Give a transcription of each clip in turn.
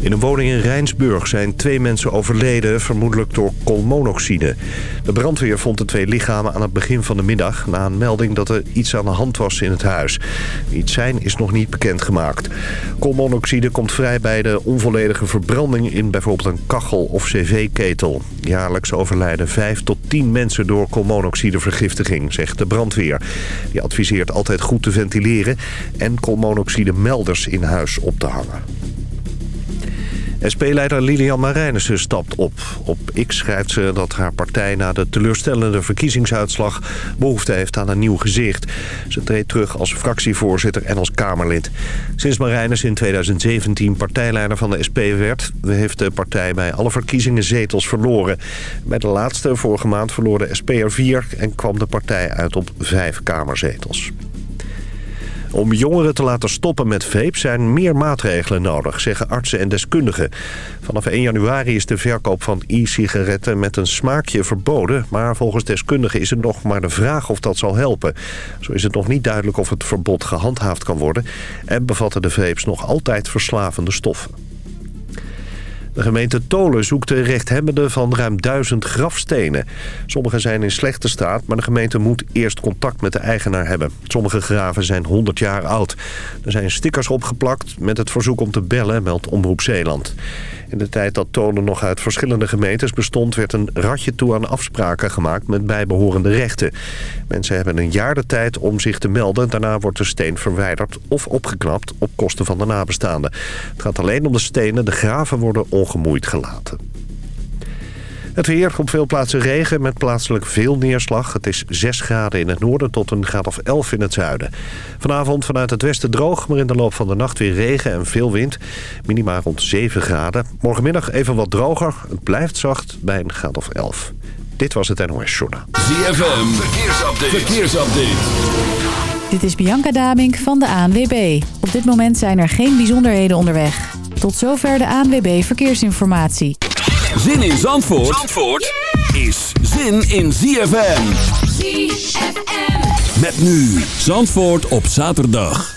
In een woning in Rijnsburg zijn twee mensen overleden, vermoedelijk door koolmonoxide. De brandweer vond de twee lichamen aan het begin van de middag... na een melding dat er iets aan de hand was in het huis. Wie het zijn is nog niet bekendgemaakt. Koolmonoxide komt vrij bij de onvolledige verbranding... in bijvoorbeeld een kachel of cv-ketel. Jaarlijks overlijden 5 tot 10 mensen door koolmonoxidevergiftiging, zegt de brandweer. Die adviseert altijd goed te ventileren en koolmonoxide melders in huis op te hangen. SP-leider Lilian Marijnissen stapt op. Op X schrijft ze dat haar partij na de teleurstellende verkiezingsuitslag behoefte heeft aan een nieuw gezicht. Ze treedt terug als fractievoorzitter en als Kamerlid. Sinds Marijnissen in 2017 partijleider van de SP werd... heeft de partij bij alle verkiezingen zetels verloren. Bij de laatste vorige maand verloor de SP er vier en kwam de partij uit op vijf kamerzetels. Om jongeren te laten stoppen met vape zijn meer maatregelen nodig, zeggen artsen en deskundigen. Vanaf 1 januari is de verkoop van e-sigaretten met een smaakje verboden. Maar volgens deskundigen is het nog maar de vraag of dat zal helpen. Zo is het nog niet duidelijk of het verbod gehandhaafd kan worden. En bevatten de vapes nog altijd verslavende stoffen. De gemeente Tolen zoekt de rechthebbenden van ruim duizend grafstenen. Sommige zijn in slechte staat, maar de gemeente moet eerst contact met de eigenaar hebben. Sommige graven zijn 100 jaar oud. Er zijn stickers opgeplakt met het verzoek om te bellen, meldt Omroep Zeeland. In de tijd dat Tolen nog uit verschillende gemeentes bestond... werd een ratje toe aan afspraken gemaakt met bijbehorende rechten. Mensen hebben een jaar de tijd om zich te melden. Daarna wordt de steen verwijderd of opgeknapt op kosten van de nabestaanden. Het gaat alleen om de stenen. De graven worden ongemoeid gelaten. Het weer op veel plaatsen regen met plaatselijk veel neerslag. Het is 6 graden in het noorden tot een graad of 11 in het zuiden. Vanavond vanuit het westen droog, maar in de loop van de nacht weer regen en veel wind. Minima rond 7 graden. Morgenmiddag even wat droger. Het blijft zacht bij een graad of 11. Dit was het NOS Journaal. ZFM, verkeersupdate. verkeersupdate. Dit is Bianca Damink van de ANWB. Op dit moment zijn er geen bijzonderheden onderweg. Tot zover de ANWB Verkeersinformatie. Zin in Zandvoort, Zandvoort is zin in ZFM. ZFM. Met nu Zandvoort op zaterdag.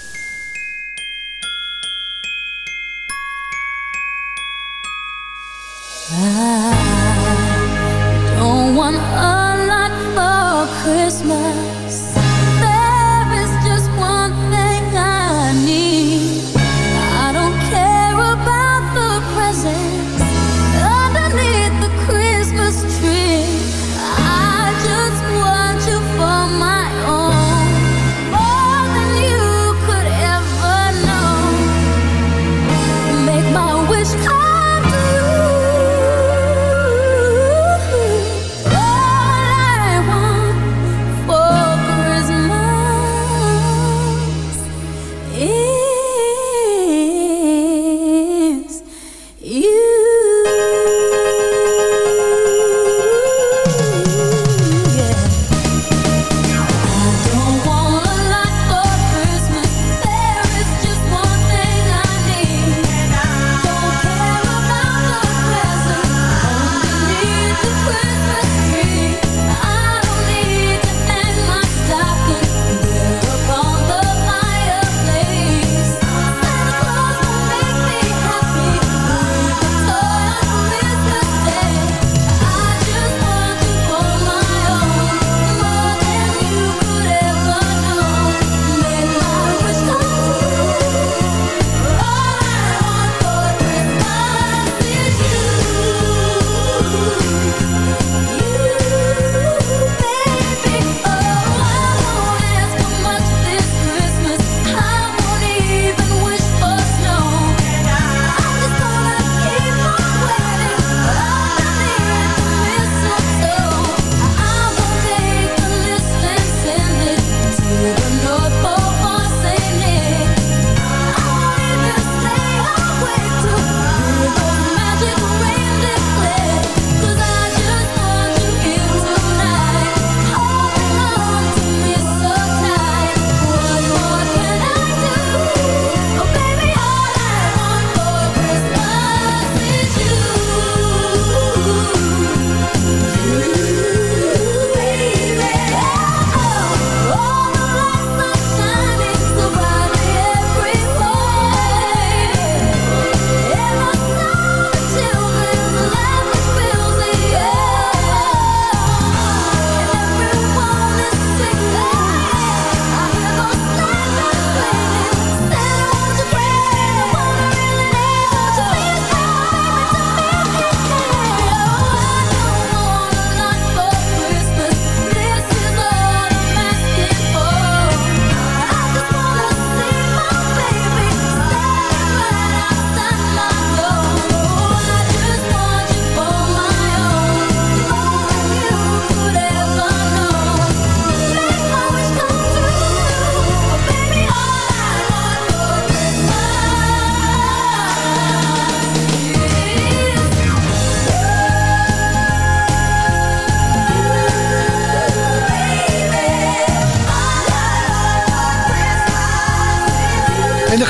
I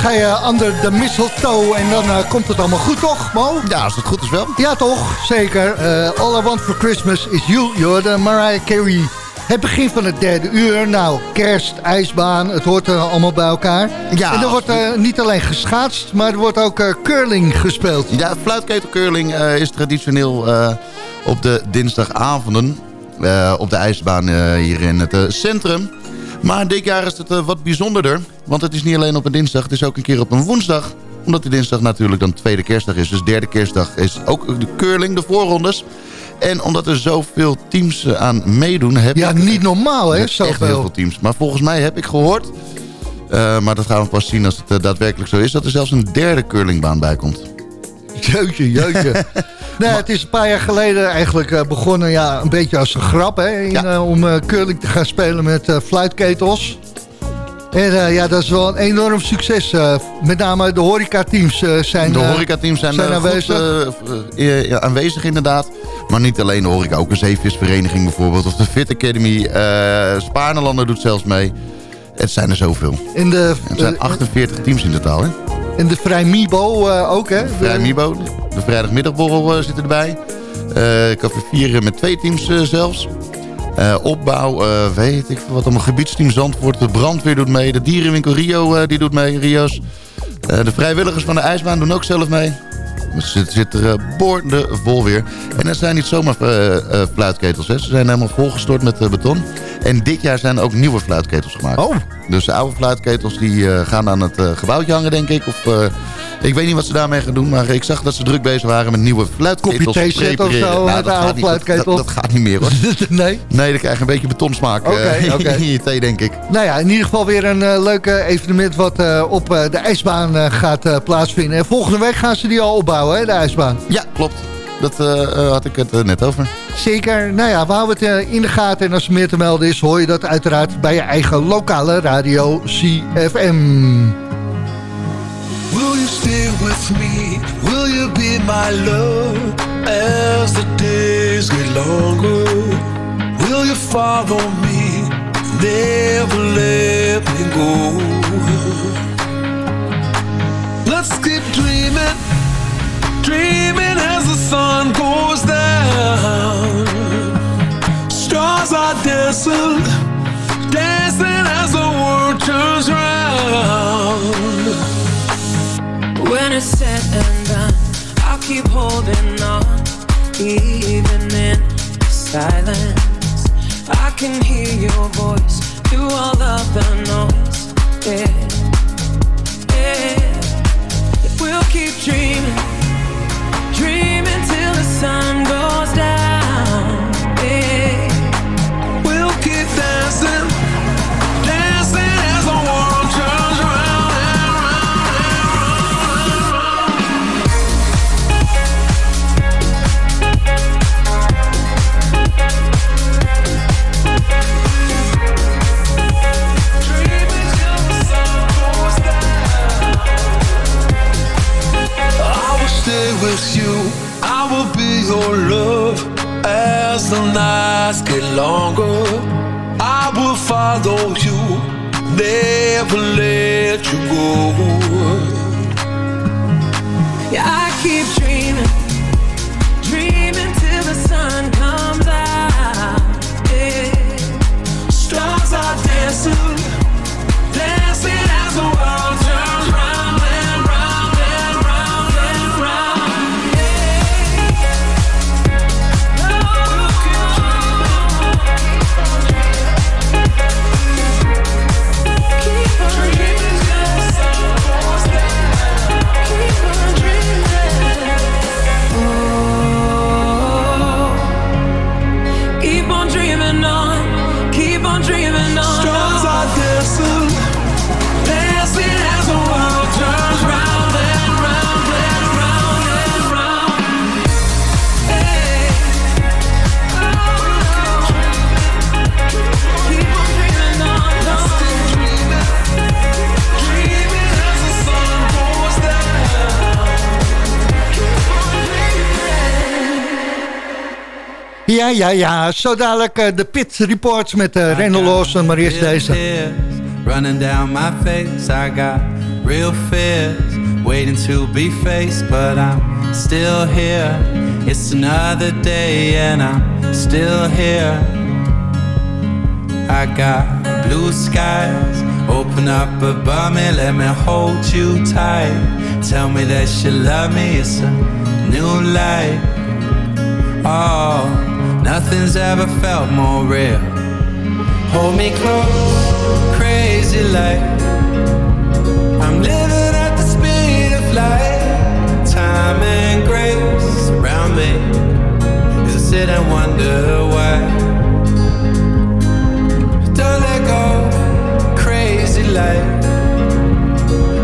ga je under de mistletoe en dan uh, komt het allemaal goed, toch, Mo? Ja, als het goed is wel. Ja, toch? Zeker. Uh, All I Want For Christmas Is You, joh, de Mariah Carey. Het begin van het derde uur. Nou, kerst, ijsbaan, het hoort uh, allemaal bij elkaar. Ja, en er wordt uh, niet alleen geschaatst, maar er wordt ook uh, curling gespeeld. Ja, fluitketelcurling is traditioneel op de dinsdagavonden op de ijsbaan hier in het centrum. Maar dit jaar is het wat bijzonderder, want het is niet alleen op een dinsdag, het is ook een keer op een woensdag omdat die dinsdag natuurlijk dan tweede kerstdag is. Dus derde kerstdag is ook de curling, de voorrondes. En omdat er zoveel teams eh, aan meedoen... Heb ja, niet normaal hè, zoveel. Echt heel veel teams. Maar volgens mij heb ik gehoord... Uh, maar dat gaan we pas zien als het uh, daadwerkelijk zo is... dat er zelfs een derde curlingbaan bij komt. Jeutje, jeutje. nee, het is een paar jaar geleden eigenlijk uh, begonnen... Ja, een beetje als een grap hè, in, ja. om curling te gaan spelen met fluitketels. En uh, ja, dat is wel een enorm succes. Uh, met name de horecateams uh, zijn, de horecateams zijn, zijn aanwezig. Goed, aanwezig inderdaad. Maar niet alleen de horeca, ook een zeevisvereniging bijvoorbeeld. Of de Fit Academy. Spaarnelander doet zelfs mee. Het zijn er zoveel. In de, het zijn 48 teams in totaal. Hè? En de Vrijmibo ook, hè? Vrijmibo, de vrijdagmiddagborrel zit erbij. ik heb vier met twee teams zelfs. Uh, opbouw, uh, weet ik wat allemaal. Gebiedsteam Zandvoort, de brandweer doet mee. De dierenwinkel Rio uh, die doet mee, Rio's. de vrijwilligers van de ijsbaan doen ook zelf mee. Ze zit er boordevol weer. En er zijn niet zomaar fluitketels. Hè. Ze zijn helemaal volgestort met beton. En dit jaar zijn er ook nieuwe fluitketels gemaakt. Oh. Dus de oude fluitketels die gaan aan het gebouwtje hangen, denk ik. Of ik weet niet wat ze daarmee gaan doen, maar ik zag dat ze druk bezig waren met nieuwe fluitketels. Kopje thee of zo, nou, dat, gaat niet, dat, dat, gaat niet meer hoor. nee? Nee, dan krijg je een beetje betonsmaak okay, uh, okay. in je thee, denk ik. Nou ja, in ieder geval weer een uh, leuk evenement wat uh, op de ijsbaan gaat plaatsvinden. En volgende week gaan ze die al opbouwen, hè, de ijsbaan. Ja, klopt. Dat had ik het net over. Zeker. Nou ja, we houden het in de gaten. En als er meer te melden is, hoor je dat uiteraard bij je eigen lokale radio CFM. With me? Will you be my love as the days get longer? Will you follow me? Never let me go. Let's keep dreaming, dreaming as the sun goes down. Stars are dancing, dancing as the world turns round. When it's said and done, I'll keep holding on, even in silence. I can hear your voice through all of the noise. Yeah, yeah. We'll keep dreaming, dreaming Ja, ja. Zo dadelijk uh, de Pit Reports met uh, Rendel Lawson, maar eerst deze. running down my face. I got real fears waiting to be faced, but I'm still here. It's another day, and I'm still here. I got blue skies open up above me, let me hold you tight. Tell me that you love me, it's a new life. Oh, nothing's ever felt more real. Hold me close, crazy like I'm living at the speed of light. Time and grace around me. As I sit and wonder why. Don't let go, crazy like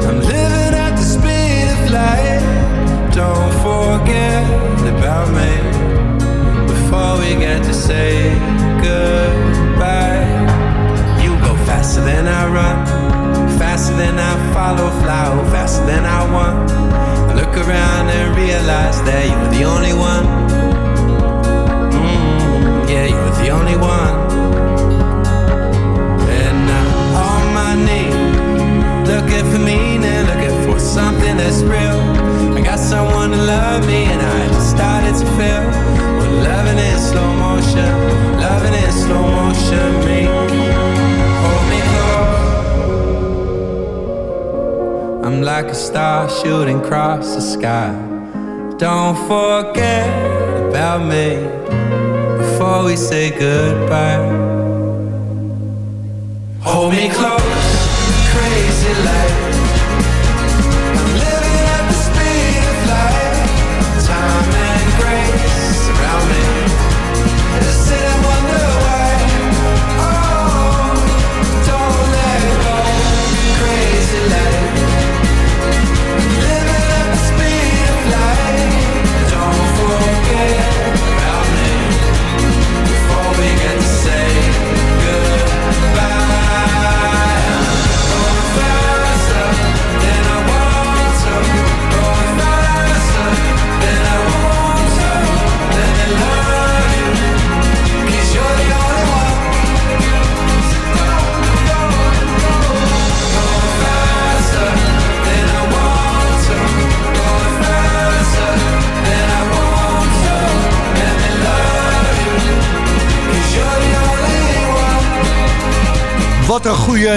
I'm living at the speed of light. Don't forget say goodbye. You go faster than I run, faster than I follow, fly oh, faster than I want. I look around and realize that you're the only one. Mm, yeah, you're the only one. And I'm on my knees, looking for meaning, looking for something that's real. I got someone to love me, and I just started to feel loving in slow motion, loving in slow motion. Me, hold me close. I'm like a star shooting across the sky. Don't forget about me before we say goodbye. Hold me close,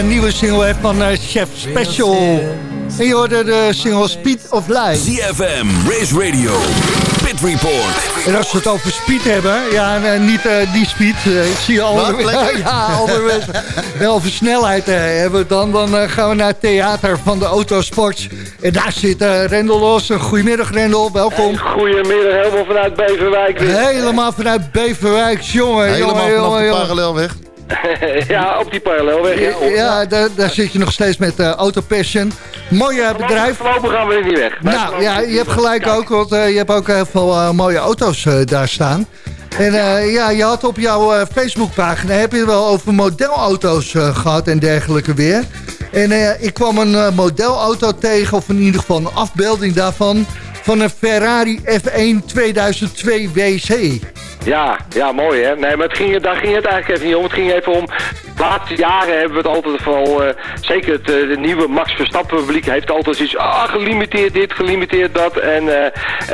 nieuwe single heeft van eh, Chef Special. En je hoorde de single Speed of Life. ZFM, Race Radio, Pit Report. En als we het over speed hebben, ja, eh, niet eh, die speed, eh, ik zie je al. Wat? Lekker? Ja, alweer. En over snelheid eh, hebben we dan. Dan eh, gaan we naar het theater van de Autosport. En daar zit eh Rendel Los. Goedemiddag Rendel, welkom. Goedemiddag, helemaal vanuit Beverwijk. weer. Helemaal vanuit Beverwijk, jongen, Helemaal jongen, vanaf jongen, de jongen. parallelweg. ja, op die parallelweg. Ja, op- Ja, daar, daar zit je nog steeds met eh Autopassion. Mooi eh, bedrijf. Voorlopig gaan we er niet weg. Nou ja, je hebt gelijk ook, want eh, je hebt ook heel veel mooie auto's daar staan. En ja, je had op jouw Facebookpagina, heb je wel over modelauto's eh, gehad en dergelijke weer. En ik kwam een modelauto tegen, of in ieder geval een afbeelding daarvan, van een Ferrari F1 2002 WC. Ja, ja, mooi hè. Nee, maar het ging, daar ging het eigenlijk even niet om. Het ging even om... De laatste jaren hebben we het altijd vooral... eh, zeker het eh, de nieuwe Max Verstappen publiek heeft altijd iets... Ah, gelimiteerd dit, gelimiteerd dat. En, eh,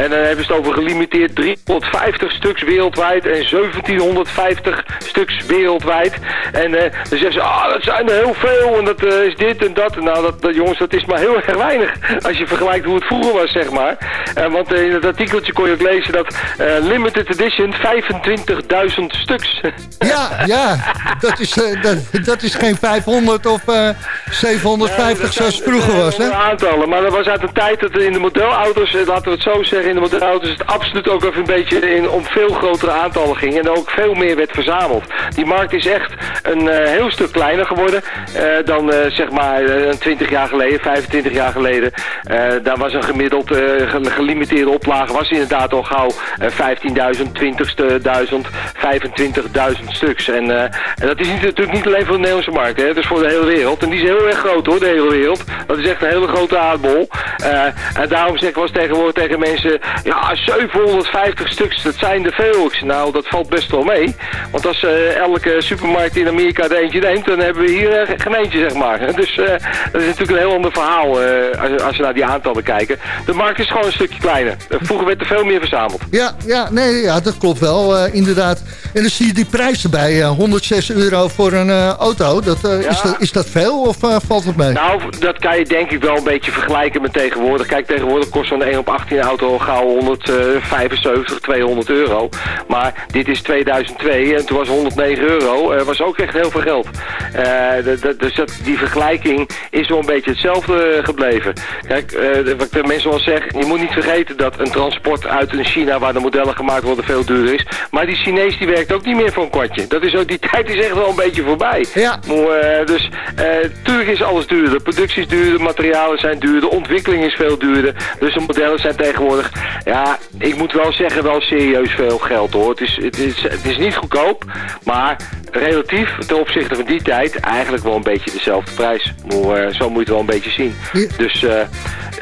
en dan hebben ze het over gelimiteerd 350 stuks wereldwijd... en 1750 stuks wereldwijd. En dan zeggen ze... Ah, dat zijn er heel veel en dat is dit en dat. Nou, dat, dat, jongens, dat is maar heel erg weinig... als je vergelijkt hoe het vroeger was, zeg maar. Want in het artikeltje kon je ook lezen dat... limited edition 25.000 stuks. Ja, ja, dat is, eh, dat, dat is geen 500 of eh, 750 zoals het vroeger was, hè? Aantallen, maar dat was uit een tijd dat in de modelauto's, eh, laten we het zo zeggen, in de modelauto's het absoluut ook even een beetje in, om veel grotere aantallen ging en ook veel meer werd verzameld. Die markt is echt een eh, heel stuk kleiner geworden eh, dan eh, zeg maar eh, een 20 jaar geleden, 25 jaar geleden. Eh, daar was een gemiddeld eh, ge- gelimiteerde oplage, was inderdaad al gauw eh, 15.000, 20.000, 25.000 stuks. En, eh, en dat is niet, natuurlijk niet alleen voor de Nederlandse markt, hè. Het is voor de hele wereld. En die is heel erg groot hoor, de hele wereld. Dat is echt een hele grote aardbol. Eh, en daarom zeg ik wel eens tegenwoordig tegen mensen... Ja, 750 stuks, dat zijn er veel. Nou, dat valt best wel mee. Want als eh, elke supermarkt in Amerika er eentje neemt... dan hebben we hier geen eentje, zeg maar. Dus dat is natuurlijk een heel ander verhaal als, als je naar die aantallen kijken. De markt is gewoon een stukje kleiner. Vroeger werd er veel meer verzameld. Ja, ja, nee, ja dat klopt wel, inderdaad. En dan zie je die prijzen bij, 106 euro voor een auto. Dat, is, dat, is dat veel of valt het mee? Nou, dat kan je denk ik wel een beetje vergelijken met tegenwoordig. Kijk, tegenwoordig kost zo'n 1 op 18 auto gauw 175, 200 euro. Maar dit is 2002 en toen was 109 euro. Was ook echt heel veel geld. Uh, dus dat, die vergelijking is wel een beetje hetzelfde gebleven. Kijk, uh, wat ik de mensen wel zeg, je moet niet vergeten dat een transport uit China waar de modellen gemaakt worden veel duurder is. Maar die Chinees die werkt ook niet meer voor een kwartje. Dat is ook, die tijd is echt wel een beetje voorbij. Ja. Maar, dus tuurlijk is alles duurder. De productie is duurder, de materialen zijn duurder, de ontwikkeling is veel duurder. Dus de modellen zijn tegenwoordig, ja, ik moet wel zeggen, wel serieus veel geld hoor. Het is, het is, het is niet goedkoop, maar relatief ten opzichte van die tijd eigenlijk wel een beetje dezelfde prijs. Maar, uh, zo moet je het wel een beetje zien. Dus uh,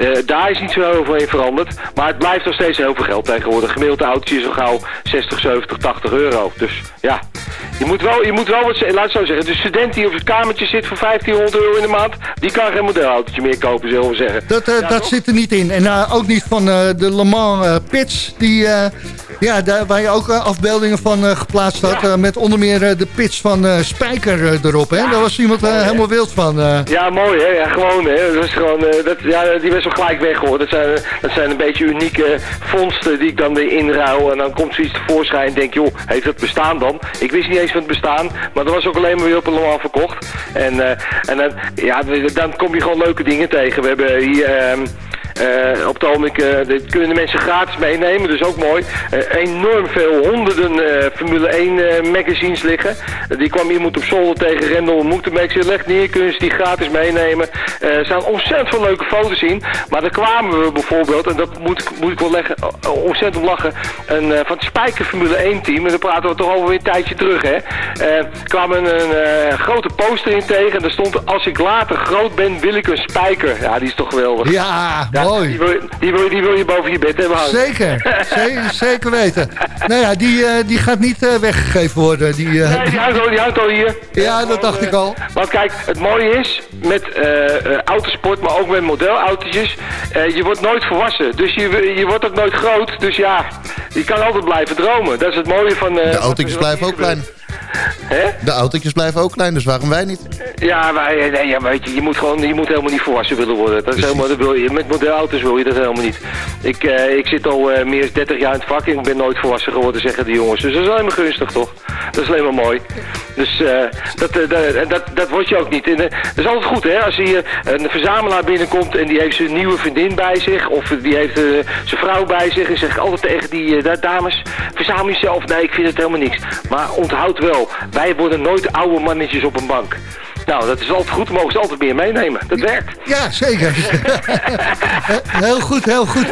uh, daar is niet zo in veranderd. Maar het blijft nog steeds heel veel geld tegenwoordig. Gemiddelde autootje is al gauw 60, 70, 80 euro. Dus ja, je moet wel, je moet wel wat laat het zo zeggen. De student die op zijn kamertje zit voor 1500 euro in de maand, die kan geen modelautootje meer kopen, zullen we zeggen. Dat, dat zit er niet in. En ook niet van de Le Mans Pits, die, ja, daar, waar je ook afbeeldingen van geplaatst had. met onder meer de pits van Spijker erop. Hè? Daar was iemand helemaal wild van. Ja, mooi hè. Ja, gewoon hè. Dat is gewoon, dat, ja, die was al gelijk weg hoor. Dat zijn, dat zijn een beetje unieke vondsten die ik dan weer inruil. En dan komt zoiets tevoorschijn en denk, joh, heeft het bestaan dan? Ik wist niet eens van het bestaan, maar dat was ook alleen maar weer op een normaal verkocht. En, uh, en dan, ja, dan kom je gewoon leuke dingen tegen. We hebben hier... Uh, op het ogenblik uh, kunnen de mensen gratis meenemen, dus ook mooi. Uh, enorm veel honderden Formule 1 magazines liggen. die kwam iemand op zolder tegen Rendel moeten Ik zei, leg neer, kunnen ze die gratis meenemen. er staan ontzettend veel leuke foto's in. Maar daar kwamen we bijvoorbeeld, en dat moet, moet ik wel leggen, ontzettend lachen, een, van het Spijker Formule 1 team. En dan praten we toch alweer een tijdje terug, hè. kwamen een grote poster in tegen. En daar stond, als ik later groot ben, wil ik een Spijker. Ja, die is toch geweldig. Ja, Mooi. Die wil, die, wil, die wil je boven je bed hebben hangen. Zeker, zeker, weten. Nou ja, die, uh, die gaat niet uh, weggegeven worden. Die, uh, nee, die al, die al hier. Ja, dat dacht ik al. Want kijk, het mooie is, met autosport, maar ook met modelautootjes, je wordt nooit volwassen. Dus je, je wordt ook nooit groot. Dus ja, je kan altijd blijven dromen. Dat is het mooie van... de autootjes blijven ook klein. He? De autootjes blijven ook klein, dus waarom wij niet? Ja, wij, nee, ja, weet je, je moet gewoon, je moet helemaal niet volwassen willen worden. Dat is helemaal, dat wil je, met modelauto's wil je dat helemaal niet. Ik, uh, ik zit al uh, meer dan 30 jaar in het vak en ik ben nooit volwassen geworden, zeggen de jongens. Dus dat is alleen maar gunstig, toch? Dat is alleen maar mooi. Dus uh, dat, dat, dat, dat word je ook niet. En, dat is altijd goed, hè? Als hier een verzamelaar binnenkomt en die heeft zijn nieuwe vriendin bij zich, of die heeft zijn vrouw bij zich, en zeg ik altijd tegen die dames, verzamel jezelf. Nee, ik vind het helemaal niks. Maar onthoud wel, wij worden nooit oude mannetjes op een bank. Nou, dat is altijd goed. We mogen ze altijd meer meenemen. Dat werkt. Ja, zeker. heel goed, heel goed.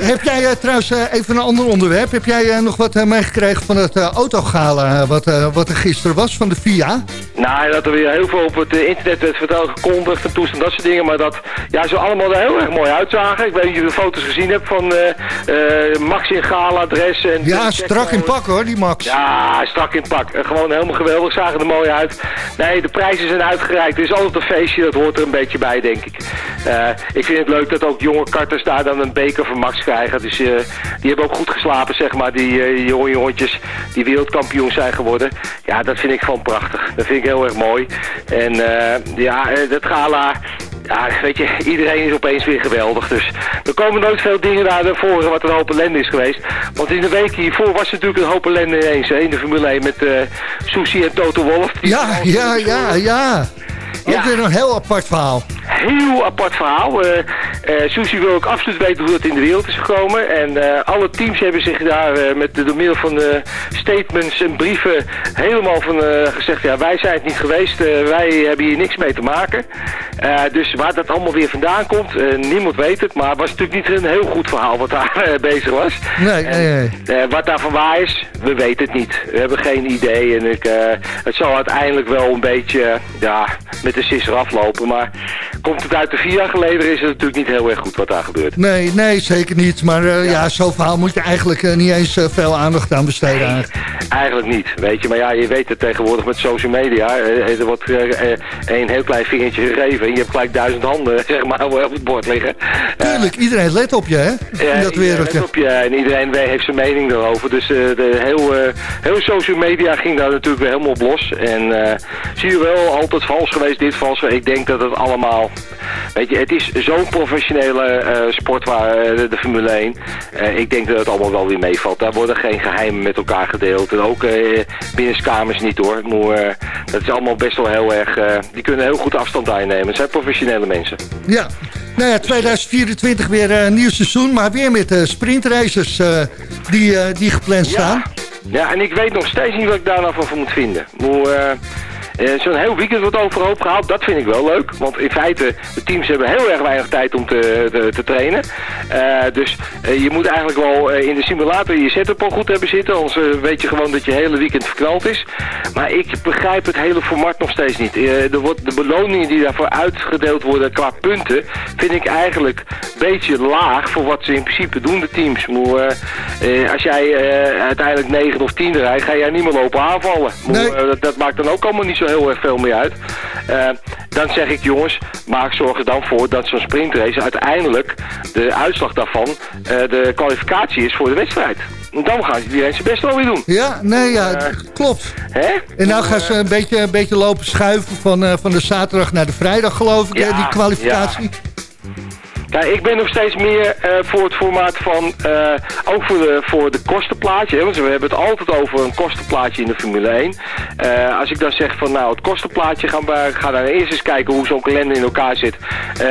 heb jij uh, trouwens uh, even een ander onderwerp? Heb jij uh, nog wat meegekregen van het autogala wat, wat er gisteren was van de FIA? Nou, dat er weer heel veel op het internet werd verteld, gekondigd en toestand, dat soort dingen. Maar dat ja, ze allemaal er heel erg mooi uitzagen. Ik weet niet of je de foto's gezien hebt van Max in gala. En ja, strak in pak hoor, die Max. Ja, strak in pak. gewoon helemaal geweldig, zagen er mooi uit. Nee, de prijzen zijn uitgereikt. Er is altijd een feestje, dat hoort er een beetje bij, denk ik. Uh, ik vind het leuk dat ook jonge karters daar dan een beker van Max krijgen. Dus uh, die hebben ook goed geslapen, zeg maar, die uh, jonge jongetjes die wereldkampioen zijn geworden. Ja, dat vind ik gewoon prachtig. Dat vind ik heel erg mooi. En ja, dat gala ja, weet je, iedereen is opeens weer geweldig. Dus er komen nooit veel dingen naar voren wat een hoop ellende is geweest. Want in de week hiervoor was het natuurlijk een hoop ellende ineens. Hè, in de Formule 1 met uh, Susie en Toto Wolff. Ja, ja, ja, ja. Ook weer een heel apart verhaal. heel apart verhaal. Uh, Susie wil ook absoluut weten hoe dat in de wereld is gekomen. En alle teams hebben zich daar met door middel van statements en brieven helemaal van gezegd... ja, wij zijn het niet geweest, wij hebben hier niks mee te maken. dus waar dat allemaal weer vandaan komt, niemand weet het. Maar het was natuurlijk niet een heel goed verhaal wat daar bezig was. Nee, nee, nee. wat daarvan waar is, we weten het niet. We hebben geen idee en ik, het zal uiteindelijk wel een beetje ja, met de sisser aflopen. Maar komt het uit de vier jaar geleden is het natuurlijk niet heel erg goed wat daar gebeurt. Nee, nee zeker niet. Maar uh, ja. ja zo'n verhaal moet je eigenlijk uh, niet eens uh, veel aandacht aan besteden. Nee, eigenlijk niet, weet je. Maar ja, je weet het tegenwoordig met social media. er wordt een heel klein vingertje gegeven en je hebt gelijk duizend handen zeg maar, op het bord liggen. Tuurlijk, iedereen let op je, hè? In dat wereldje. let op je en iedereen heeft zijn mening erover. Dus de heel, heel social media ging daar natuurlijk weer helemaal op los. En zie je wel, altijd vals geweest, dit vals. Ik denk dat het allemaal... Weet je, het is zo'n professionele uh, sport waar uh, de, Formule 1. Uh, eh, ik denk dat het allemaal wel weer meevalt. Daar worden geen geheimen met elkaar gedeeld. En ook binnen kamers niet hoor. Maar, dat is allemaal best wel heel erg... die kunnen heel goed afstand aannemen. Het zijn professionele mensen. Ja. Nou ja, 2024 weer een nieuw seizoen. Maar weer met sprintraces die, die gepland staan. Ja, en ik weet nog steeds niet wat ik daar nou van moet vinden. Uh, Zo'n heel weekend wordt overhoop gehaald, dat vind ik wel leuk. Want in feite, de teams hebben heel erg weinig tijd om te, te, te trainen. Uh, dus uh, je moet eigenlijk wel in de simulator je setup al goed hebben zitten. Anders weet je gewoon dat je hele weekend verknald is. Maar ik begrijp het hele format nog steeds niet. de, de beloningen die daarvoor uitgedeeld worden qua punten, vind ik eigenlijk een beetje laag voor wat ze in principe doen, de teams. Maar, als jij uiteindelijk 9 of 10 rijdt, ga jij niet meer lopen aanvallen. Nee. dat, dat maakt dan ook allemaal niet zo heel erg veel meer uit. Uh, dan zeg ik jongens, maak zorg er dan voor dat zo'n sprintrace uiteindelijk de uitslag daarvan uh, de kwalificatie is voor de wedstrijd. Dan gaan iedereen zijn best wel weer doen. Ja, nee, ja, uh, klopt. Hè? En nou gaan ze een beetje, een beetje lopen schuiven van, van de zaterdag naar de vrijdag geloof ik, ja, die kwalificatie. Ja. Ja, ik ben nog steeds meer uh, voor het formaat van, uh, ook voor de, voor de kostenplaatje. Hè, want we hebben het altijd over een kostenplaatje in de Formule 1. Uh, eh, als ik dan zeg van nou het kostenplaatje, gaan we, ga dan eerst eens kijken hoe zo'n kalender in elkaar zit.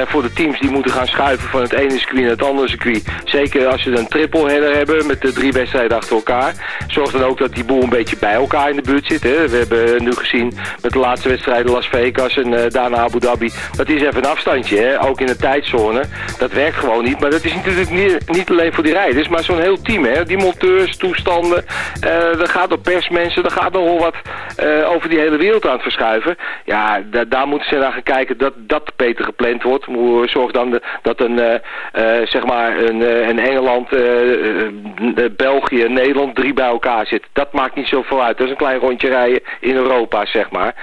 voor de teams die moeten gaan schuiven van het ene circuit naar het andere circuit. Zeker als ze een triple header hebben met de drie wedstrijden achter elkaar. Zorg dan ook dat die boel een beetje bij elkaar in de buurt zit. Hè. We hebben nu gezien met de laatste wedstrijden Las Vegas en daarna Abu Dhabi. Dat is even een afstandje, hè, ook in de tijdzone. Dat werkt gewoon niet. Maar dat is natuurlijk niet, niet alleen voor die rijders, maar zo'n heel team. Hè? Die monteurs, toestanden. Uh, er gaat door persmensen, er gaat nogal wat uh, over die hele wereld aan het verschuiven. Ja, daar moeten ze naar gaan kijken dat dat beter gepland wordt. Zorg dan de, dat een, uh, zeg maar een, een Engeland, België, Nederland drie bij elkaar zit. Dat maakt niet zoveel uit. Dat is een klein rondje rijden in Europa, zeg maar.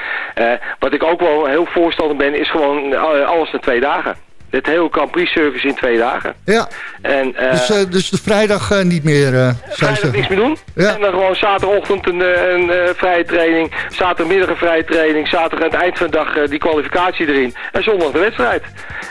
wat ik ook wel heel voorstander ben, is gewoon alles na twee dagen. Het hele Grand Prix service in twee dagen. Ja. En, uh, dus, uh, dus de vrijdag uh, niet meer? Uh, vrijdag niks meer doen. Ja. En dan gewoon zaterdagochtend een, een vrije training. Zaterdagmiddag een vrije training. Zaterdag aan het eind van de dag die kwalificatie erin. En zondag de wedstrijd.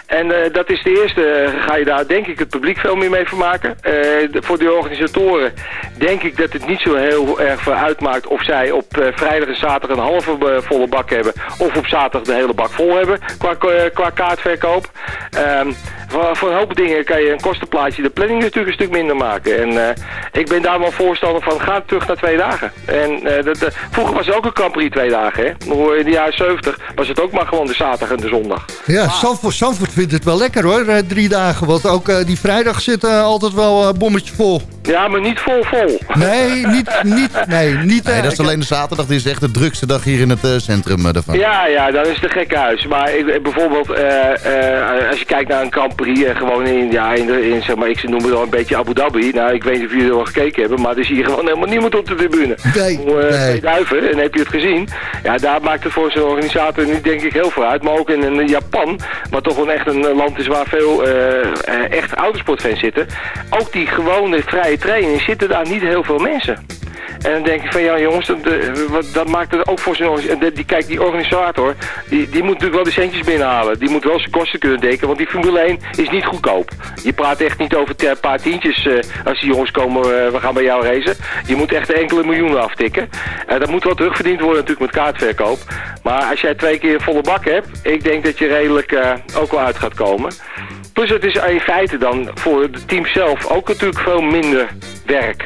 En dat is de eerste. ga je daar denk ik het publiek veel meer mee vermaken. De, voor de organisatoren denk ik dat het niet zo heel erg veel uitmaakt of zij op vrijdag en zaterdag een halve volle bak hebben. Of op zaterdag de hele bak vol hebben qua, qua kaartverkoop. Um, voor, voor, een hoop dingen kan je een kostenplaatje de planning natuurlijk een stuk minder maken. En uh, ik ben daar wel voorstander van, ga terug naar twee dagen. En uh, dat, uh, vroeger was het ook een Grand twee dagen, hè. Maar in de jaren 70 was het ook maar gewoon de zaterdag en de zondag. Ja, ah. Zandvoort, Zandvoort vindt het wel lekker hoor, drie dagen. Want ook die vrijdag zit altijd wel een bommetje vol. Ja, maar niet vol vol. Nee, niet, niet, nee, niet. Nee, dat is alleen de zaterdag, die is echt de drukste dag hier in het centrum daarvan. Ja, ja, dan is het een huis. Maar ik, bijvoorbeeld, als je kijkt naar een Grand Prix, uh, gewoon in, ja, in, de, in, zeg maar, ik noem het al een beetje Abu Dhabi. Nou, ik weet niet of jullie er al gekeken hebben, maar er is hier gewoon helemaal niemand op de tribune. Nee, uh, nee. Twee duiven, en heb je het gezien? Ja, daar maakt het voor zo'n organisator niet denk ik heel veel uit. Maar ook in, in Japan, wat toch wel echt een land is waar veel uh, echt autosportfans zitten. Ook die gewone vrije training zitten daar niet heel veel mensen. En dan denk ik van, ja jongens, dat, eh, dat maakt het ook voor zo'n... Die, kijk, die organisator, die, die moet natuurlijk wel de centjes binnenhalen. Die moet wel zijn kosten kunnen dekken, want die Formule 1 is niet goedkoop. Je praat echt niet over een paar tientjes uh, als die jongens komen, uh, we gaan bij jou racen. Je moet echt enkele miljoenen aftikken. Uh, dat moet wel terugverdiend worden natuurlijk met kaartverkoop. Maar als jij twee keer volle bak hebt, ik denk dat je redelijk ook wel uit gaat komen. Plus het is in feite dan voor het team zelf ook natuurlijk veel minder werk.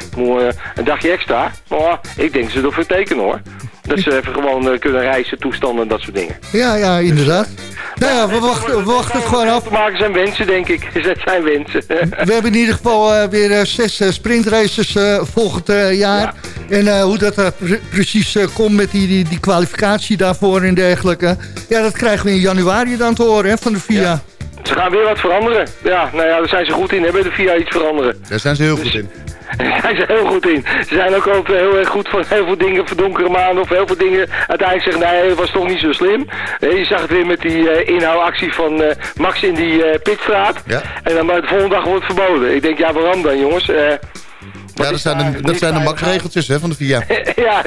Een dagje extra, maar ik denk ze ervoor tekenen hoor. Dat ze even gewoon uh, kunnen reizen, toestanden en dat soort dingen. Ja, ja, inderdaad. Nou ja, we wachten, we wachten het gewoon af. Maken zijn wensen, denk ik. Dat zijn wensen. We hebben in ieder geval uh, weer uh, zes sprintraces volgend jaar. Ja. En hoe dat pre precies komt met die, die, die, kwalificatie daarvoor en dergelijke. Ja, dat krijgen we in januari dan te horen hè, van de FIA. Ja. Ze gaan weer wat veranderen. Ja, nou ja, daar zijn ze goed in. Hebben de VIA iets veranderen. Daar zijn ze heel goed in. Daar zijn ze heel goed in. Ze zijn ook altijd heel erg goed van heel veel dingen verdonkere maanden of heel veel dingen. Uiteindelijk zeggen, nee, dat was toch niet zo slim. Je zag het weer met die uh, inhoudactie van uh, Max in die uh, pitstraat. Ja. En dan maar de volgende dag wordt het verboden. Ik denk, ja, waarom dan jongens? Ja, dat zijn, de, dat zijn de max-regeltjes hè, van de VIA. ja,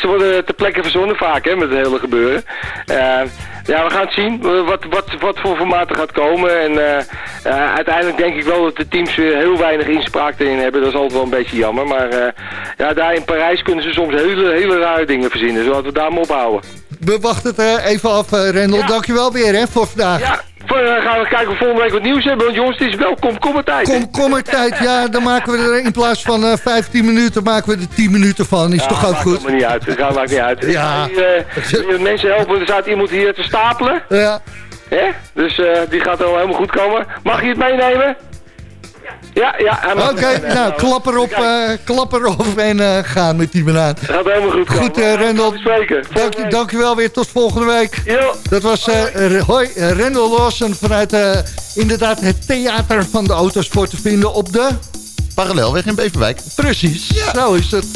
ze worden ter plekke verzonnen vaak hè, met het hele gebeuren. Uh, ja, we gaan het zien wat, wat, wat voor formaat er gaat komen. En uh, uh, uiteindelijk denk ik wel dat de teams weer heel weinig inspraak erin hebben. Dat is altijd wel een beetje jammer. Maar ja, daar in Parijs kunnen ze soms hele, hele rare dingen verzinnen. Zodat we daar maar ophouden. We wachten het even af, Rendel. Ja. Dankjewel weer hè, voor vandaag. Ja. Dan gaan we kijken of we volgende week wat nieuws hebben. Want jongens, het is wel komkommertijd. Komkommertijd, ja. Dan maken we er in plaats van uh, 15 minuten, maken we er 10 minuten van. Is ja, toch ook goed? Dat maakt niet uit. Dat maakt niet uit. Ja. Uh, mensen helpen, er staat iemand hier te stapelen. Ja. Hè? Dus uh, die gaat wel helemaal goed komen. Mag je het meenemen? Ja, ja. Oké, okay, nou, klap erop, uh, klap erop en uh, gaan met die banaan. Gaat helemaal goed. Goed, uh, Rendel. Dank, dank je wel weer. Tot volgende week. Jo. Dat was uh, hoi, Rendel Lawson vanuit inderdaad het theater van de autosport te vinden op de... Parallelweg in Beverwijk. Precies, ja. zo is het.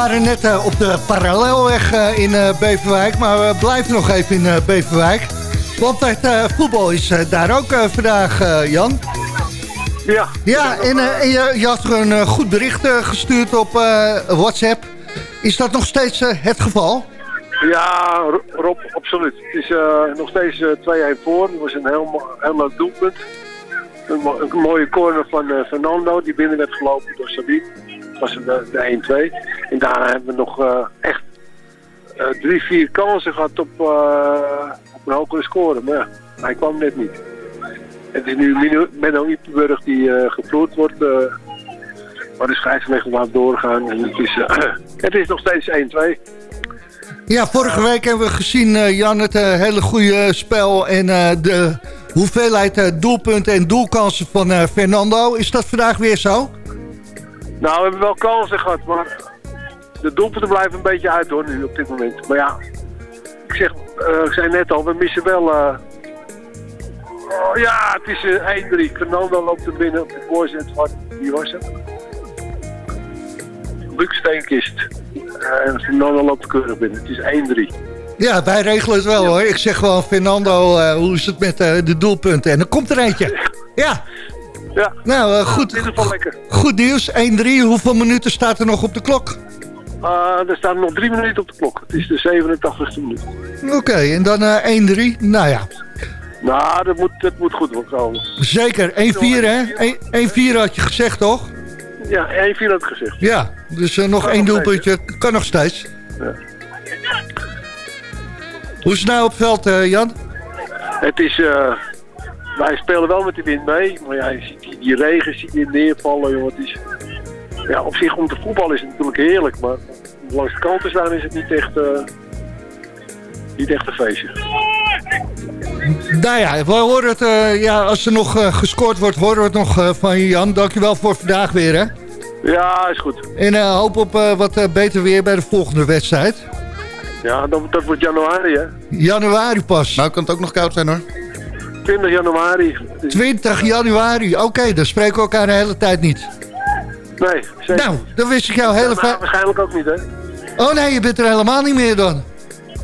Waren net uh, op de parallelweg uh, in uh, Beverwijk, maar we blijven nog even in Beverwijk. Want het voetbal is daar ook vandaag, Jan. Ja. Ja, en, en je, je, had er een goed bericht gestuurd op WhatsApp. Is dat nog steeds het geval? Ja, Rob, absoluut. Het is nog steeds 2-1 voor. Het was een heel, heel leuk doelpunt. Een, een, mooie corner van Fernando, die binnen werd gelopen door Sabine was de, de 1-2. En daarna hebben we nog uh, echt uh, drie, vier kansen gehad op, uh, op een hogere score. Maar ja, hij kwam net niet. Het is nu Menno Ippenburg die gevloerd wordt. maar de scheidsrechter laat doorgaan. En het, is, het is nog steeds 1-2. Ja, vorige week hebben we gezien, Jan, het hele goede spel en de hoeveelheid doelpunten en doelkansen van Fernando. Is dat vandaag weer zo? Nou, we hebben wel kansen gehad, maar de doelpunten blijven een beetje uit hoor nu op dit moment. Maar ja, ik zeg, uh, ik zei net al, we missen wel... Uh... Oh, ja, het is uh, 1-3. Fernando loopt er binnen op de voorzet van... Wie was het? Luc Steenkist. En Fernando loopt keurig binnen. Het is 1-3. Ja, wij regelen het wel hoor. Ik zeg gewoon, Fernando, hoe is het met de doelpunten? En dan komt er eentje. Ja. Ja. Nou, goed, lekker. goed nieuws. 1-3. Hoeveel minuten staat er nog op de klok? Uh, er staan nog drie minuten op de klok. Het is de 87e minuut. Oké, okay, en dan uh, 1-3. Nou ja. Nou, dat moet, dat moet goed komen. Zeker. 1-4 hè? 1-4 had je gezegd, toch? Ja, 1-4 had ik gezegd. Ja, dus uh, nog één doelpuntje. Kan nog steeds. Ja. Hoe is het nou op veld, Jan? Het is wij spelen wel met de wind mee. Maar ja, je ziet die, die regen je neervallen. Joh. Het is, ja, op zich om te voetballen is het natuurlijk heerlijk. Maar langs de kant te staan is het niet echt, uh, niet echt een feestje. Nou ja, we horen het, uh, ja, als er nog uh, gescoord wordt, horen we het nog van je Jan. Dankjewel voor vandaag weer, hè? Ja, is goed. En hoop op wat beter weer bij de volgende wedstrijd. Ja, dat, dat wordt januari, hè? Januari pas. Nou kan het ook nog koud zijn, hoor. 20 januari. 20 januari, oké, dan spreken we elkaar de hele tijd niet. Nee, zeker. Nou, dan wist ik jou hele fijn... waarschijnlijk ook niet, hè? Oh nee, je bent er helemaal niet meer dan.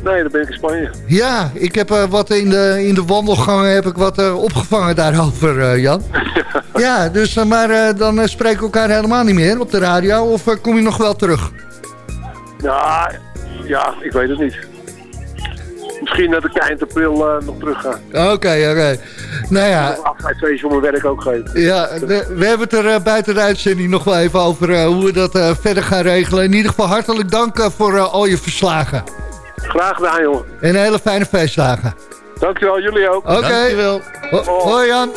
Nee, dan ben ik in Spanje. Ja, ik heb uh, wat in de, in de wandelgangen heb ik wat uh, opgevangen daarover, uh, Jan. ja, dus maar dan spreken we elkaar helemaal niet meer op de radio. Of kom je nog wel terug? Ja, ja, ik weet het niet misschien dat ik eind april uh, nog terug ga. Oké, oké. Okay. Nou ja. Afscheidsfeestje voor mijn werk ook geven. Ja, we, we hebben het er uh, buiten de uitzending nog wel even over uh, hoe we dat verder gaan regelen. In ieder geval hartelijk dank voor al je verslagen. Graag gedaan, jongen. En hele fijne feestdagen. Dankjewel, jullie ook. Oké. Okay. Dankjewel. Ho hoi Jan.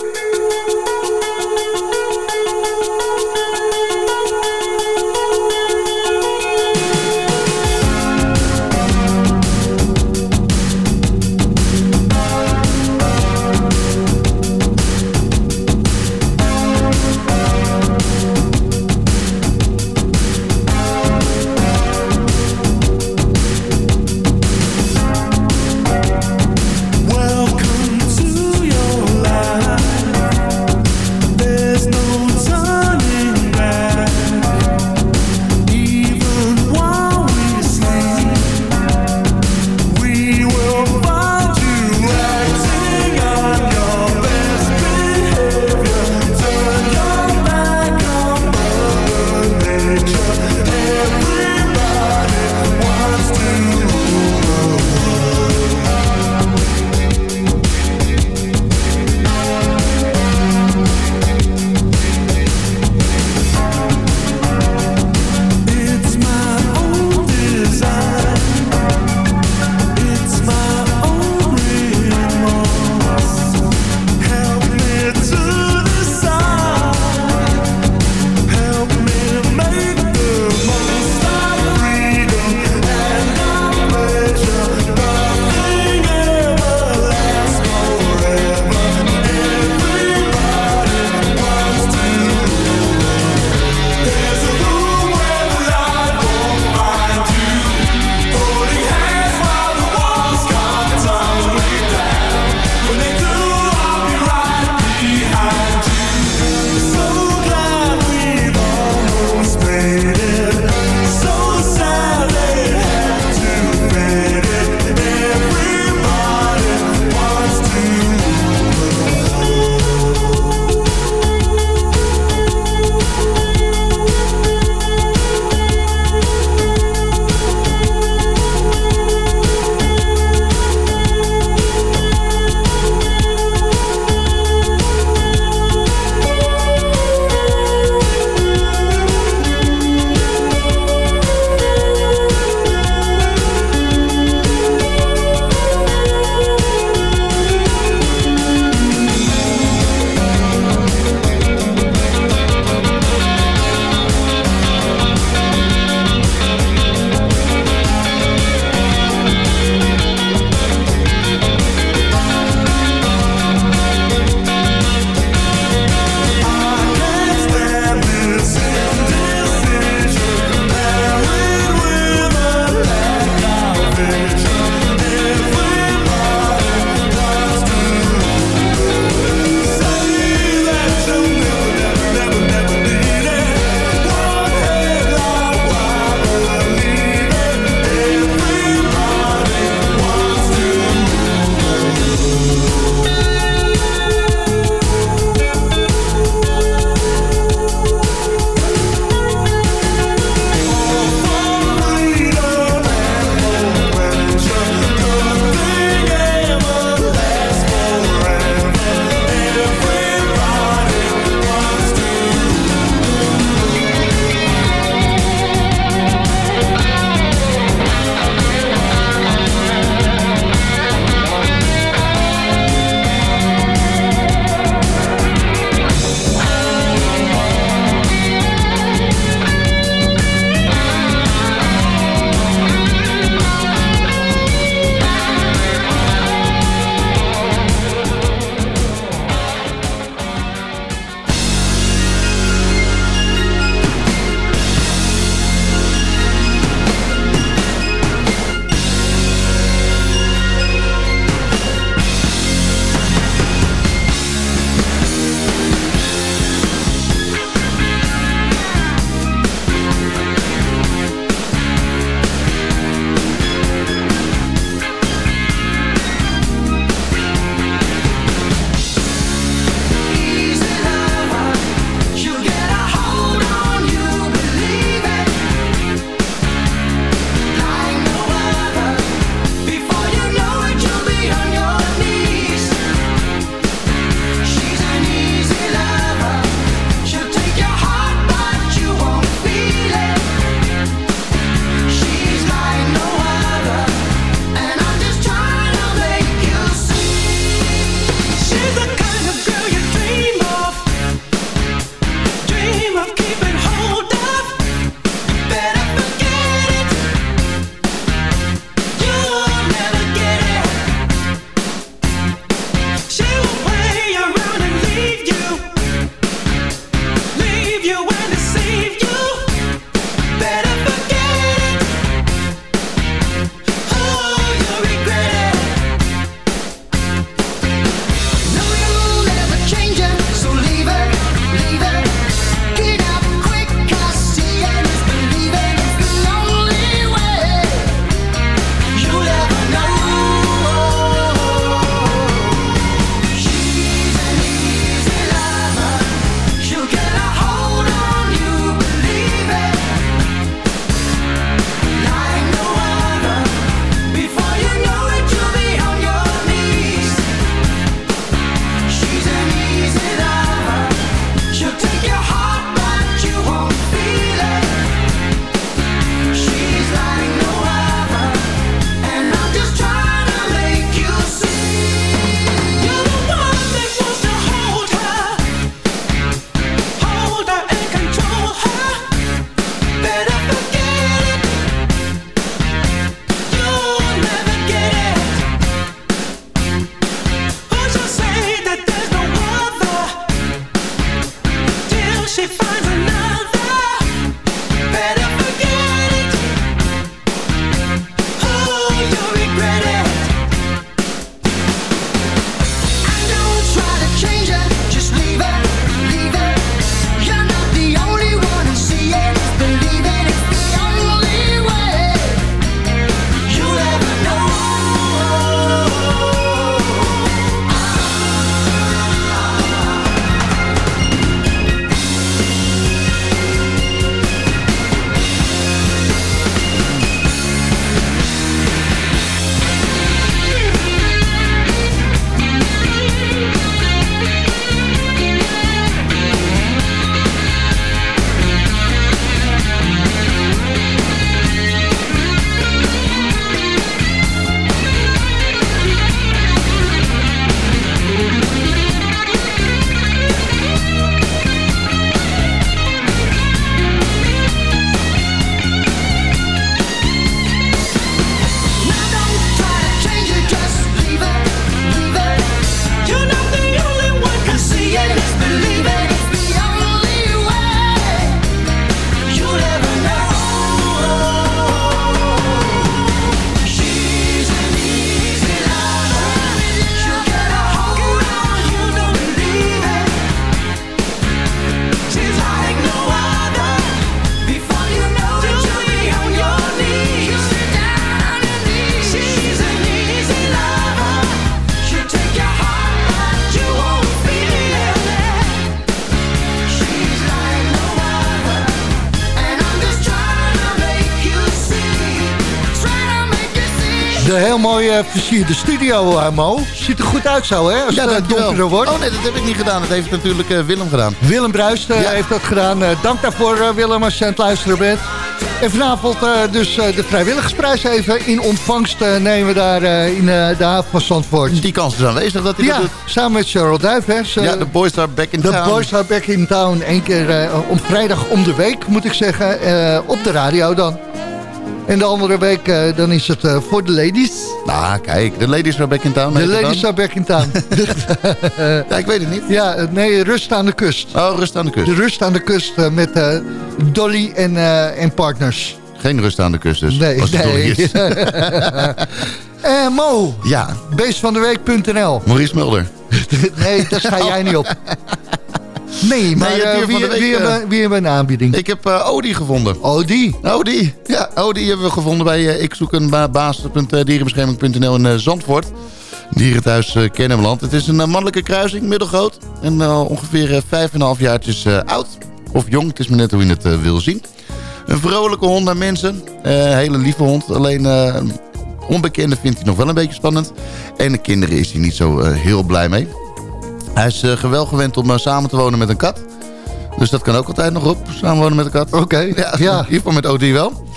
Versierde studio, uh, Mo. Ziet er goed uit zo, hè? Als ja, het donkerder wordt. Oh nee, dat heb ik niet gedaan. Dat heeft natuurlijk uh, Willem gedaan. Willem Bruist heeft dat gedaan. dank daarvoor, Willem, als je aan het luisteren bent. En vanavond dus de vrijwilligersprijs even in ontvangst nemen we daar in de haven van Zandvoort. Die kans is aanwezig dat hij ja, dat doet. samen met Cheryl. Hè. ja, de boys are back in town. De boys are back in town. Eén keer om vrijdag om de week, moet ik zeggen. op de radio dan. En de andere week uh, dan is het uh, voor de ladies. Nou, kijk, de ladies are back in town. De ladies are back in town. ja, ik weet het niet. Ja, nee, rust aan de kust. Oh, rust aan de kust. De rust aan de kust uh, met Dolly en, en partners. Geen rust aan de kust dus, nee, als het nee. Is. Mo, ja. beestvandeweek.nl Maurice Mulder. nee, daar sta jij niet op. Nee, maar nee, uh, wie, week, wie, hebben, wie hebben een aanbieding? Ik heb uh, Odi gevonden. Odi? Odi, ja. Odi hebben we gevonden bij uh, ik zoek een baas.dierenbescherming.nl in Zandvoort. Dierenthuis Kennemerland. Het is een mannelijke kruising, middelgroot. En ongeveer 5,5 jaartjes oud. Of jong, het is maar net hoe je het wil zien. Een vrolijke hond naar mensen. Hele lieve hond. Alleen onbekende vindt hij nog wel een beetje spannend. En de kinderen is hij niet zo heel blij mee. Hij is uh, gewel gewend om uh, samen te wonen met een kat. Dus dat kan ook altijd nog op, samenwonen met een kat. Oké, okay, ja. ja. In ieder geval met OD wel.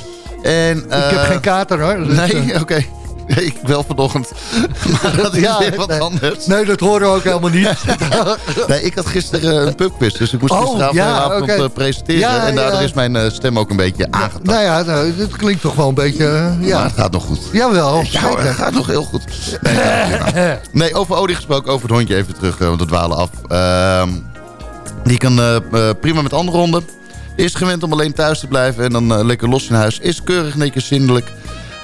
En, ik heb geen kater hoor. Dus, nee, oké. Okay. ik wel vanochtend. Maar dat is Ja, weer wat nee. anders. Nee, dat horen we ook helemaal niet. Nee, ik had gisteren een pubquiz, dus ik moest Oh, gisteravond ja, oké. eh, presenteren. Ja, en daardoor ja. is mijn eh, stem ook een beetje aangetast. nou ja, nou, dit klinkt toch wel een beetje... eh, Maar ja, het gaat nog goed. jawel, Ja, hoor, het gaat nog heel goed. Nee, over Odie gesproken, over het hondje even terug, want we dwalen af. Ehm, die kan prima met andere honden. Is gewend om alleen thuis te blijven en dan lekker los in huis. Is keurig netjes zindelijk.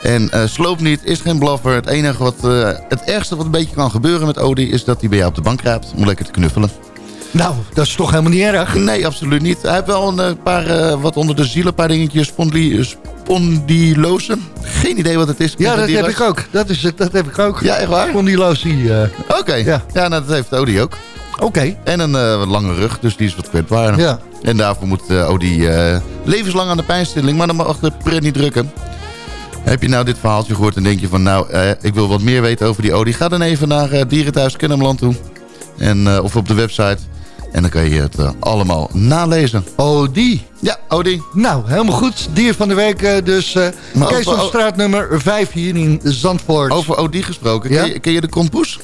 En eh sloopt niet, is geen blaffer. Het enige wat, eh, het ergste wat een beetje kan gebeuren met Odie... is dat hij bij jou op de bank kruipt om lekker te knuffelen. Nou, dat is toch helemaal niet erg? Nee, absoluut niet. Hij heeft wel een eh, paar, wat onder de ziel, een paar dingetjes. Spondylose. Geen idee wat het is. Ja, dat heb ik ook. Dat, is dat heb ik ook. Ja, echt waar? Spondylosie. Oké. Ja. Ja, nou, dat heeft Odie ook. Oké, En een wat lange rug, dus die is wat kwetsbaar. ja. En daarvoor moet Odie eh, levenslang aan de pijnstilling. Maar dan mag de pret niet drukken. Heb je nou dit verhaaltje gehoord en denk je van... nou, eh, ik wil wat meer weten over die Odie. Ga dan even naar eh, Dierenthuis Kennemerland toe. En, eh, of op de website. En dan kan je het allemaal nalezen. Oh, die. Ja, Odie. Nou, helemaal goed. Dier van de week dus. over- Keesomstraat nummer 5 hier in Zandvoort. Over Odie gesproken. Ja? Ken, je, ken je de krompoes?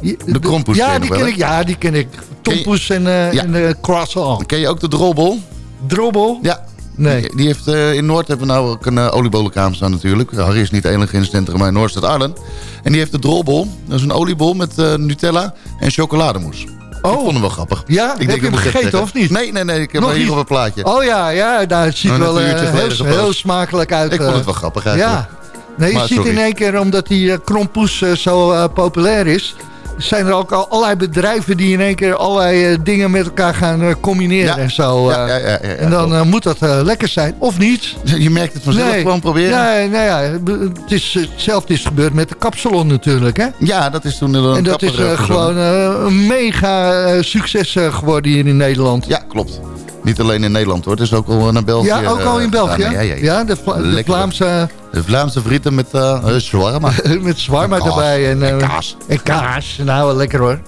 Je- de krompoes ken Ja, die ken ik. Ja, die ken ik. Tompoes en, Ja. en eh, croissant. Ken je ook de drobbel? Drobbel? Ja. Nee. Die, die heeft, eh, in Noord hebben we nou ook een uh, oliebolenkraam staan natuurlijk. Harry is niet het enige in het centrum, maar in Noord staat Arlen. En die heeft de drobbel. Dat is een oliebol met eh, Nutella en chocolademousse. Oh. Ik vond hem wel grappig. Ja? ik Heb je hem gegeten zeggen. of niet? Nee, nee, nee. Ik heb hem hier niet? op een plaatje. Oh ja, ja daar het ziet wel eh, heel, heel smakelijk uit. ik vond eh. het wel grappig eigenlijk. Ja. Nee, je Maar ziet sorry. in één keer, omdat die eh, krompoes eh, zo eh, populair is... zijn er ook al allerlei bedrijven die in één keer allerlei eh, dingen met elkaar gaan eh, combineren Ja. en zo. Ja, eh. ja, ja, ja, ja, en dan moet dat lekker zijn, of niet? Je merkt het vanzelf gewoon proberen. Nee, nou ja, het is, hetzelfde is gebeurd met de kapsalon natuurlijk, hè? Ja, dat is toen een en dat is gewoon een mega succes geworden hier in Nederland. Ja, klopt. Niet alleen in Nederland hoor. Het is ook al naar België. Ja, ook al eh, in België? Ja, ja, ja. Ja, de, Vla- de Lekker. Vlaamse De Vlaamse frieten met eh uh, shawarma. met zwarma Kaas. erbij. En, eh, En kaas. En kaas. Nou, lekker hoor.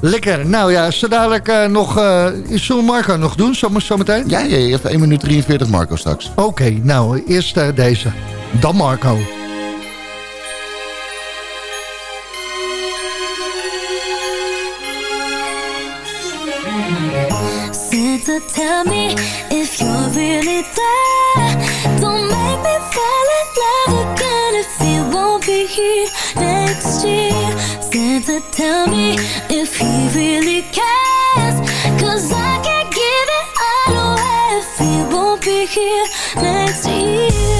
Lekker. Nou ja, zo dadelijk eh, nog... eh zullen we Marco nog doen, zo, zo meteen? Ja, ja, je hebt 1 minuut 43 Marco straks. Oké, nou, eerst eh, deze. Dan Marco. Santa, tell me if you're really there. Don't make me fall in love again if you won't be here next year. Santa, tell me if he really cares. Cause I can't give it all away if he won't be here next year.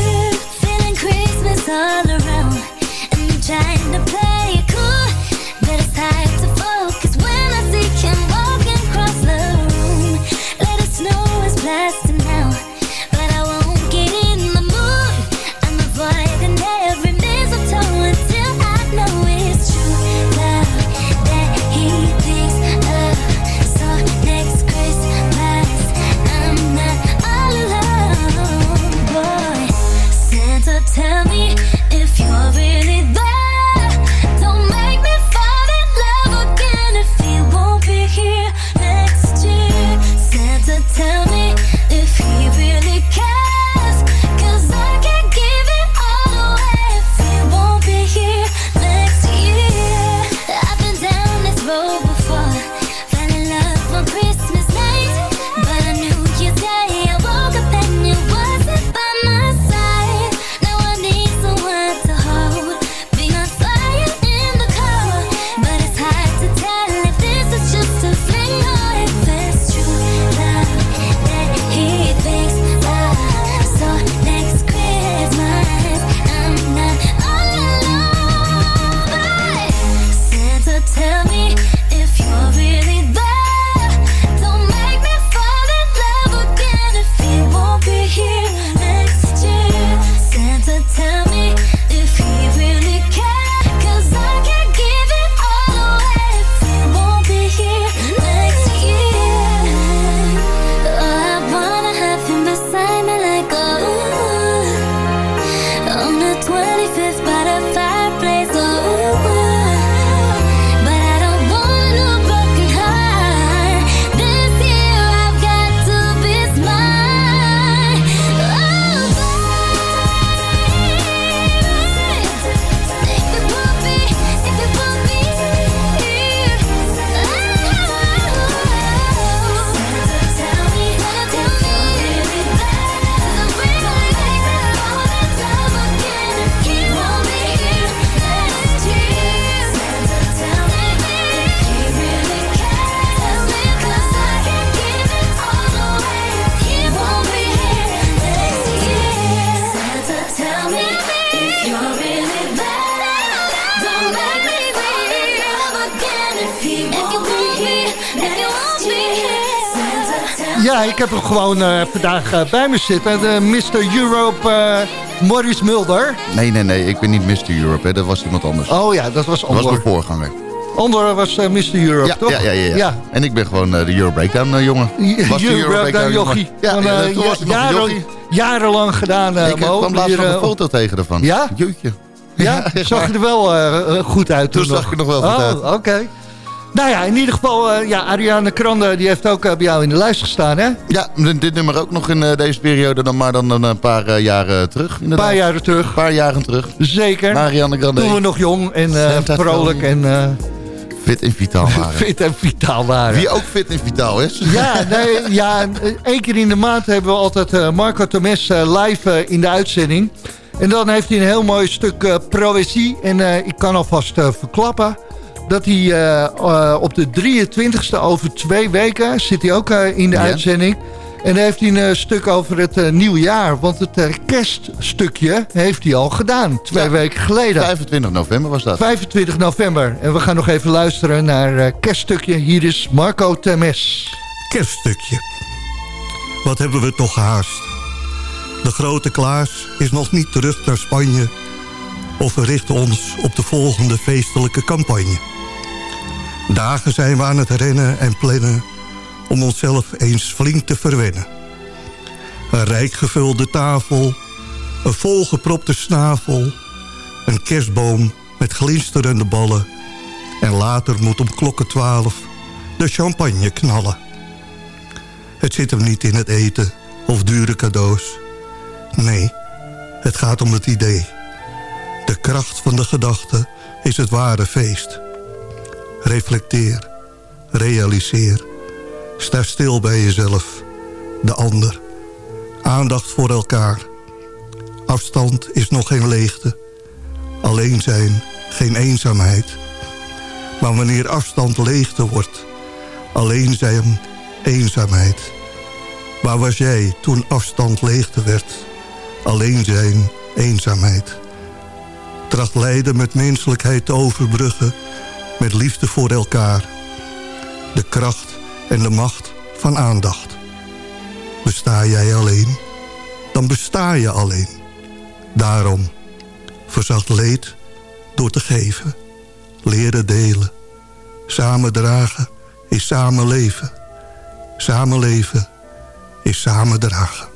Heb hem gewoon uh, vandaag uh, bij me zitten. De Mr. Europe uh, Maurice Mulder. Nee, nee, nee. Ik ben niet Mr. Europe. Hè. Dat was iemand anders. Oh ja, dat was Andor. Dat was mijn voorganger. Andor was Mr. Europe, ja, toch? Ja, ja, ja, ja, En ik ben gewoon de Euro Breakdown jongen. Was de Euro Breakdown jochie. Ja, Van, ja, was jaren, jarenlang gedaan, Ik kwam laatst nog een foto tegen ervan. Ja? Jeetje. Ja? Zag je er wel goed uit toen, toen zag ik nog wel goed oh, uit. oké. Nou ja, in ieder geval, uh, ja, Ariane Krande die heeft ook uh, bij jou in de lijst gestaan, hè? Ja, dit nummer ook nog in uh, deze periode, dan maar dan een paar jaren terug. Een paar jaren terug. Een paar jaren terug. Zeker. Marianne Grande. Toen we nog jong en vrolijk en... fit en vitaal waren. fit en vitaal waren. Wie ook fit en vitaal is. Ja, nee, ja één keer in de maand hebben we altijd Marco Tomes live in de uitzending. En dan heeft hij een heel mooi stuk proëzie. En ik kan alvast verklappen dat hij uh, uh, op de 23e over twee weken zit hij ook uh, in de ja. uitzending. En dan heeft hij een stuk over het nieuwe jaar. Want het kerststukje heeft hij al gedaan. Twee ja. weken geleden. 25 november was dat. 25 november. En we gaan nog even luisteren naar kerststukje. Hier is Marco Temes. Kerststukje. Wat hebben we toch gehaast. De grote Klaas is nog niet terug naar Spanje. Of we richten ons op de volgende feestelijke campagne. Dagen zijn we aan het rennen en plannen om onszelf eens flink te verwennen. Een rijk gevulde tafel, een volgepropte snavel... een kerstboom met glinsterende ballen... en later moet om klokken twaalf de champagne knallen. Het zit hem niet in het eten of dure cadeaus. Nee, het gaat om het idee. De kracht van de gedachte is het ware feest... Reflecteer. Realiseer. Sta stil bij jezelf. De ander. Aandacht voor elkaar. Afstand is nog geen leegte. Alleen zijn, geen eenzaamheid. Maar wanneer afstand leegte wordt... alleen zijn, eenzaamheid. Waar was jij toen afstand leegte werd? Alleen zijn, eenzaamheid. Tracht lijden met menselijkheid te overbruggen met liefde voor elkaar. De kracht en de macht van aandacht. Besta jij alleen, dan besta je alleen. Daarom, verzacht leed door te geven, leren delen. Samen dragen is samen leven. Samen leven is samen dragen.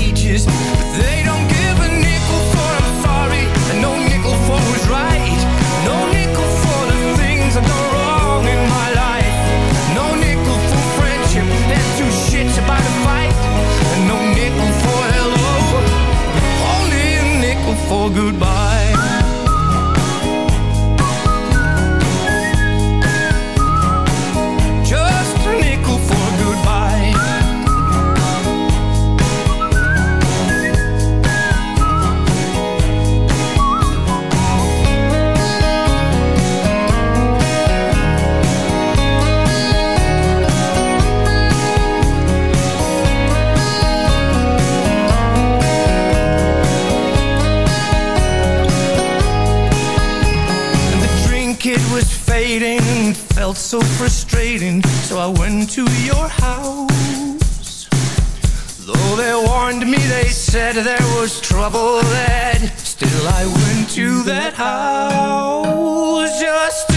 for goodbye. Felt so frustrating, so I went to your house. Though they warned me, they said there was trouble ahead, still I went to that house just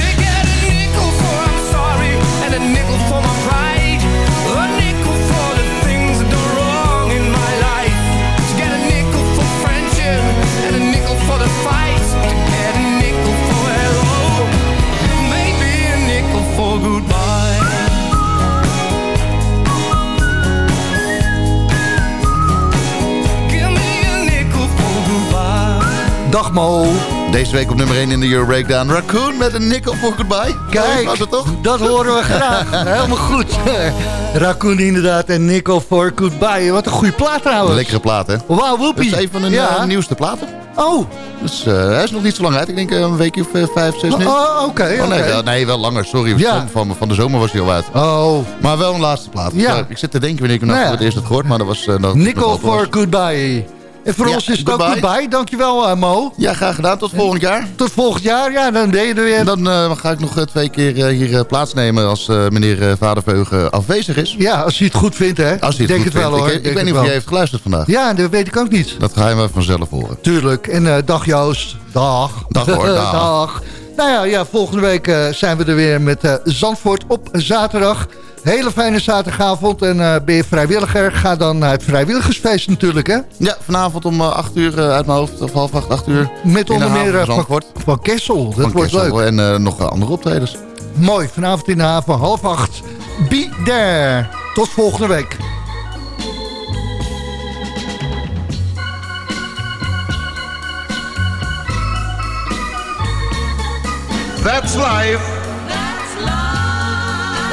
Dag Mo. Deze week op nummer 1 in de Euro Breakdown. Raccoon met een nickel voor goodbye. Kijk, was het toch? dat horen we graag. Helemaal goed. Raccoon inderdaad en Nico voor Goodbye. Wat een goede plaat trouwens. Lekkere plaat, hè? Wauw, Dat woepie. is een van de ja. eh, nieuwste platen. Oh, Dus eh, hij is nog niet zo lang uit. Ik denk eh, een weekje of vijf, zes nu. oh oké. Oh, nee, wel, nee, wel langer. Sorry. Ja. Van, van de zomer was hij al uit. Oh, Maar wel een laatste plaat. Ja. Ik zit te denken wanneer ik hem nou ja. voor het eerst had gehoord. Maar dat was... nog- Nickel voor Goodbye. En voor Ja, ons is het ook goodbye. Goodbye. Dankjewel uh, Mo. Ja, graag gedaan. Tot volgend jaar. Tot volgend jaar. Ja, dan je er weer. En dan eh, ga ik nog eh, twee keer eh, hier eh, plaatsnemen als eh, meneer eh, Vaderveugen afwezig is. Ja, als hij het goed vindt, hè? Als hij het Ik denk goed het wel, vindt. hoor. Ik, weet niet of hij heeft geluisterd vandaag. Ja, dat weet ik ook niet. Dat ga je maar vanzelf horen. Tuurlijk. En eh, dag Joost. Dag. Dag hoor, dag. dag. Nou ja, ja volgende week eh, zijn we er weer met eh, Zandvoort op zaterdag. Hele fijne zaterdagavond. En eh, ben je vrijwilliger? Ga dan naar het vrijwilligersfeest natuurlijk, hè? Ja, vanavond om 8 uur eh, uit mijn hoofd, of half acht, 8 uur. Met in de onder meer van eh, van, Kessel. Dat Van wordt Kessel leuk. En eh, nog eh, andere optredens. Mooi. Vanavond in de haven, half acht. Be there. Tot volgende week. That's life.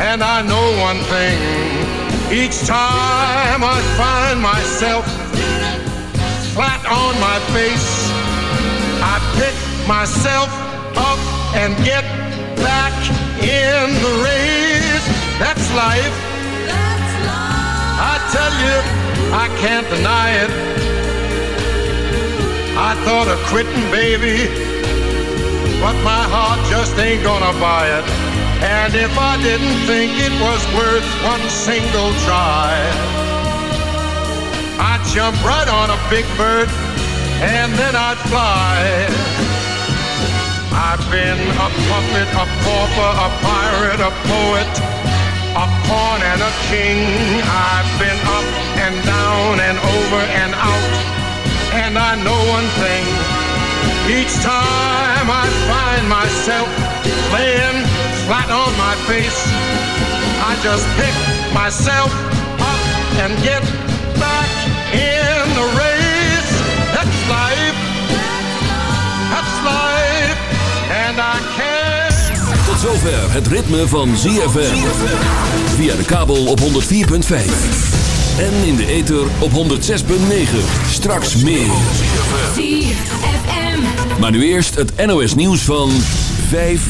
And I know one thing. Each time I find myself flat on my face, I pick myself up and get back in the race. That's life. I tell you, I can't deny it. I thought of quitting, baby, but my heart just ain't gonna buy it. And if I didn't think it was worth one single try, I'd jump right on a big bird and then I'd fly. I've been a puppet, a pauper, a pirate, a poet, a pawn and a king. I've been up and down and over and out. And I know one thing. Each time I find myself laying flat on my face, I just pick myself up and get back in the race. That's life. That's life. And I can't. Tot zover het ritme van ZFM. Via de kabel op 104.5. En in de ether op 106.9. Straks meer. Maar nu eerst het NOS nieuws van 5